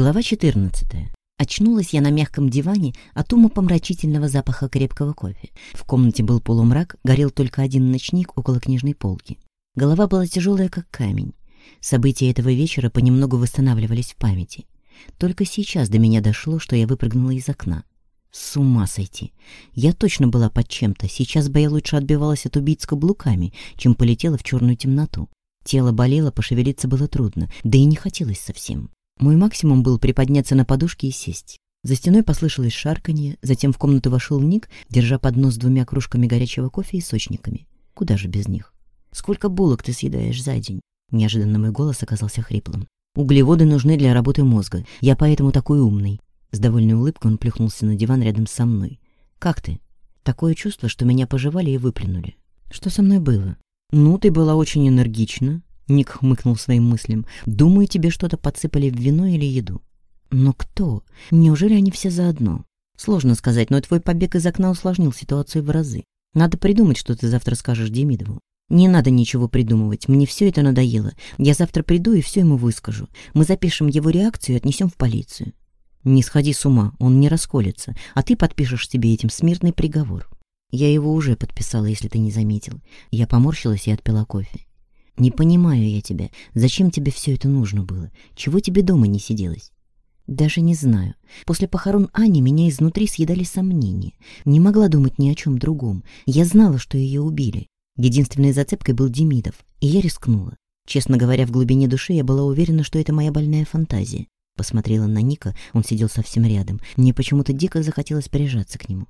Глава 14. Очнулась я на мягком диване от умопомрачительного запаха крепкого кофе. В комнате был полумрак, горел только один ночник около книжной полки. Голова была тяжелая, как камень. События этого вечера понемногу восстанавливались в памяти. Только сейчас до меня дошло, что я выпрыгнула из окна. С ума сойти. Я точно была под чем-то. Сейчас бы я лучше отбивалась от убийц каблуками, чем полетела в черную темноту. Тело болело, пошевелиться было трудно, да и не хотелось совсем. Мой максимум был приподняться на подушке и сесть. За стеной послышалось шарканье, затем в комнату вошел Ник, держа поднос с двумя кружками горячего кофе и сочниками. Куда же без них? «Сколько булок ты съедаешь за день?» Неожиданно мой голос оказался хриплым. «Углеводы нужны для работы мозга. Я поэтому такой умный». С довольной улыбкой он плюхнулся на диван рядом со мной. «Как ты?» Такое чувство, что меня пожевали и выплюнули. «Что со мной было?» «Ну, ты была очень энергична, Ник хмыкнул своим мыслям. «Думаю, тебе что-то подсыпали в вино или еду». «Но кто? Неужели они все заодно?» «Сложно сказать, но твой побег из окна усложнил ситуацию в разы. Надо придумать, что ты завтра скажешь Демидову». «Не надо ничего придумывать, мне все это надоело. Я завтра приду и все ему выскажу. Мы запишем его реакцию и отнесем в полицию». «Не сходи с ума, он не расколется, а ты подпишешь себе этим смертный приговор». «Я его уже подписала, если ты не заметил». Я поморщилась и отпила кофе. Не понимаю я тебя. Зачем тебе все это нужно было? Чего тебе дома не сиделось? Даже не знаю. После похорон Ани меня изнутри съедали сомнения. Не могла думать ни о чем другом. Я знала, что ее убили. Единственной зацепкой был Демидов, и я рискнула. Честно говоря, в глубине души я была уверена, что это моя больная фантазия. Посмотрела на Ника, он сидел совсем рядом. Мне почему-то дико захотелось прижаться к нему.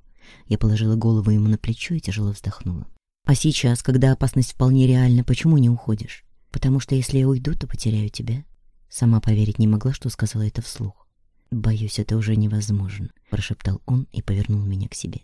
Я положила голову ему на плечо и тяжело вздохнула. А сейчас, когда опасность вполне реальна, почему не уходишь? Потому что если я уйду, то потеряю тебя. Сама поверить не могла, что сказала это вслух. «Боюсь, это уже невозможно», — прошептал он и повернул меня к себе.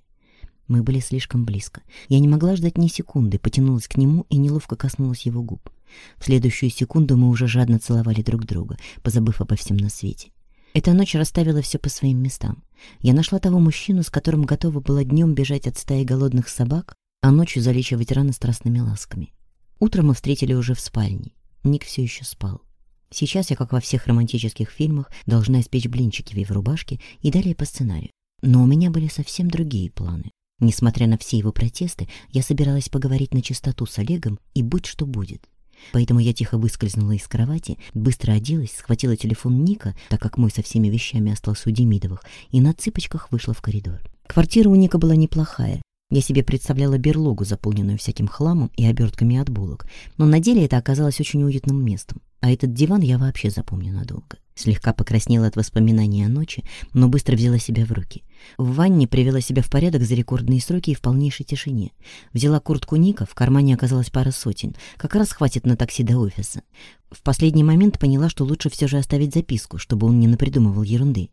Мы были слишком близко. Я не могла ждать ни секунды, потянулась к нему и неловко коснулась его губ. В следующую секунду мы уже жадно целовали друг друга, позабыв обо всем на свете. Эта ночь расставила все по своим местам. Я нашла того мужчину, с которым готова была днем бежать от стаи голодных собак, а ночью залечивать раны страстными ласками. Утром мы встретили уже в спальне. Ник все еще спал. Сейчас я, как во всех романтических фильмах, должна испечь блинчики в его рубашке и далее по сценарию. Но у меня были совсем другие планы. Несмотря на все его протесты, я собиралась поговорить на чистоту с Олегом и будь что будет. Поэтому я тихо выскользнула из кровати, быстро оделась, схватила телефон Ника, так как мой со всеми вещами остался у Демидовых, и на цыпочках вышла в коридор. Квартира у Ника была неплохая, я себе представляла берлогу, заполненную всяким хламом и обертками от булок, но на деле это оказалось очень уютным местом, а этот диван я вообще запомню надолго. Слегка покраснела от воспоминаний о ночи, но быстро взяла себя в руки. В ванне привела себя в порядок за рекордные сроки и в полнейшей тишине. Взяла куртку Ника, в кармане оказалось пара сотен. Как раз хватит на такси до офиса. В последний момент поняла, что лучше все же оставить записку, чтобы он не напридумывал ерунды.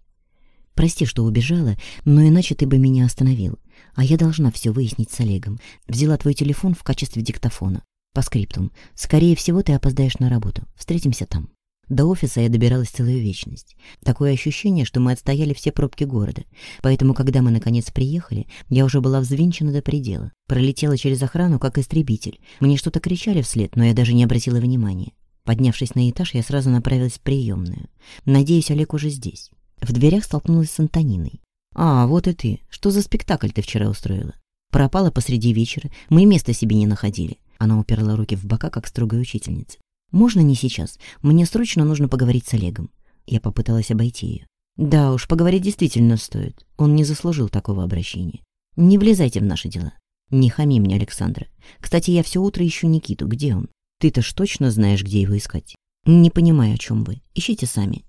Прости, что убежала, но иначе ты бы меня остановил. А я должна все выяснить с Олегом. Взяла твой телефон в качестве диктофона. По скриптум. Скорее всего, ты опоздаешь на работу. Встретимся там. До офиса я добиралась целую вечность. Такое ощущение, что мы отстояли все пробки города. Поэтому, когда мы наконец приехали, я уже была взвинчена до предела. Пролетела через охрану, как истребитель. Мне что-то кричали вслед, но я даже не обратила внимания. Поднявшись на этаж, я сразу направилась в приемную. Надеюсь, Олег уже здесь. В дверях столкнулась с Антониной. «А, вот и ты. Что за спектакль ты вчера устроила? Пропала посреди вечера, мы места себе не находили». Она уперла руки в бока, как строгая учительница. «Можно не сейчас? Мне срочно нужно поговорить с Олегом». Я попыталась обойти ее. «Да уж, поговорить действительно стоит. Он не заслужил такого обращения. Не влезайте в наши дела. Не хами мне, Александра. Кстати, я все утро ищу Никиту. Где он? Ты-то ж точно знаешь, где его искать? Не понимаю, о чем вы. Ищите сами.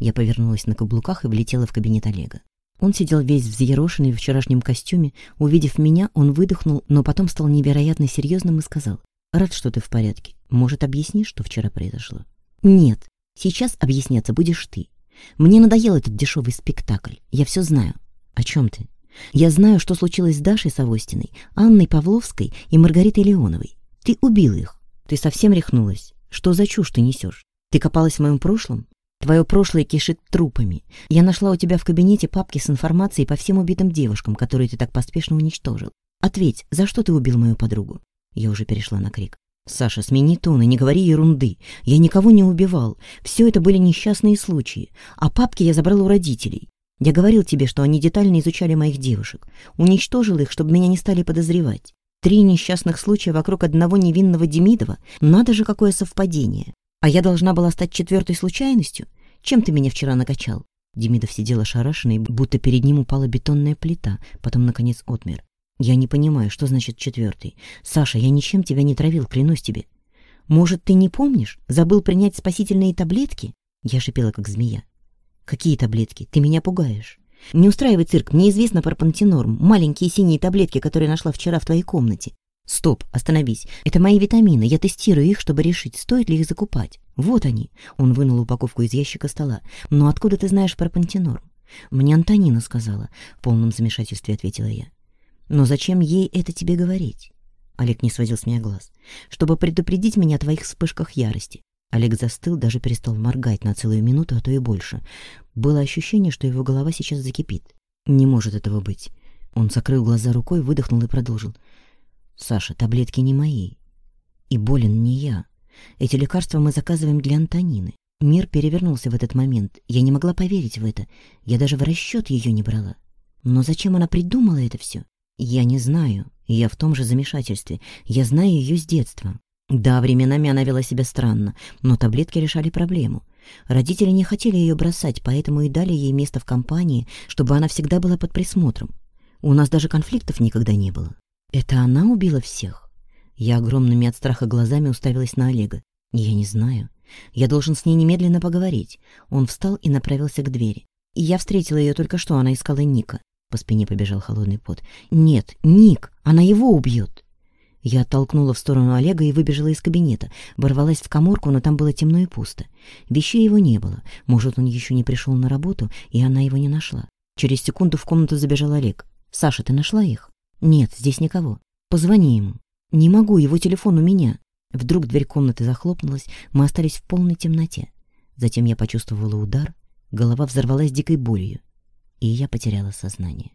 Я повернулась на каблуках и влетела в кабинет Олега. Он сидел весь взъерошенный в вчерашнем костюме. Увидев меня, он выдохнул, но потом стал невероятно серьезным и сказал. «Рад, что ты в порядке. Может, объяснишь, что вчера произошло?» «Нет. Сейчас объясняться будешь ты. Мне надоел этот дешевый спектакль. Я все знаю». «О чем ты?» «Я знаю, что случилось с Дашей Савостиной, Анной Павловской и Маргаритой Леоновой. Ты убил их. Ты совсем рехнулась. Что за чушь ты несешь? Ты копалась в моем прошлом? Твое прошлое кишит трупами. Я нашла у тебя в кабинете папки с информацией по всем убитым девушкам, которые ты так поспешно уничтожил. Ответь, за что ты убил мою подругу?» Я уже перешла на крик. Саша, смени тон и не говори ерунды. Я никого не убивал. Все это были несчастные случаи. А папки я забрал у родителей. Я говорил тебе, что они детально изучали моих девушек. Уничтожил их, чтобы меня не стали подозревать. Три несчастных случая вокруг одного невинного Демидова. Надо же, какое совпадение. А я должна была стать четвертой случайностью? Чем ты меня вчера накачал? Демидов сидел ошарашенный, будто перед ним упала бетонная плита, потом, наконец, отмер. «Я не понимаю, что значит четвертый. Саша, я ничем тебя не травил, клянусь тебе. Может, ты не помнишь? Забыл принять спасительные таблетки?» Я шипела, как змея. «Какие таблетки? Ты меня пугаешь. Не устраивай цирк, мне известно про пантенорм, маленькие синие таблетки, которые нашла вчера в твоей комнате. Стоп, остановись. Это мои витамины, я тестирую их, чтобы решить, стоит ли их закупать. Вот они. Он вынул упаковку из ящика стола. Но откуда ты знаешь про пантенорм? Мне Антонина сказала. В полном замешательстве ответила я. Но зачем ей это тебе говорить? Олег не сводил с меня глаз. Чтобы предупредить меня о твоих вспышках ярости. Олег застыл, даже перестал моргать на целую минуту, а то и больше. Было ощущение, что его голова сейчас закипит. Не может этого быть. Он закрыл глаза рукой, выдохнул и продолжил. «Саша, таблетки не мои. И болен не я. Эти лекарства мы заказываем для Антонины. Мир перевернулся в этот момент. Я не могла поверить в это. Я даже в расчет ее не брала. Но зачем она придумала это все? Я не знаю. Я в том же замешательстве. Я знаю ее с детства. Да, временами она вела себя странно, но таблетки решали проблему. Родители не хотели ее бросать, поэтому и дали ей место в компании, чтобы она всегда была под присмотром. У нас даже конфликтов никогда не было. Это она убила всех? Я огромными от страха глазами уставилась на Олега. Я не знаю. Я должен с ней немедленно поговорить. Он встал и направился к двери. И я встретила ее только что, она искала Ника. По спине побежал холодный пот. «Нет, Ник! Она его убьет!» Я оттолкнула в сторону Олега и выбежала из кабинета. Ворвалась в коморку, но там было темно и пусто. Вещей его не было. Может, он еще не пришел на работу, и она его не нашла. Через секунду в комнату забежал Олег. «Саша, ты нашла их?» «Нет, здесь никого. Позвони ему». «Не могу, его телефон у меня». Вдруг дверь комнаты захлопнулась, мы остались в полной темноте. Затем я почувствовала удар, голова взорвалась дикой болью и я потеряла сознание.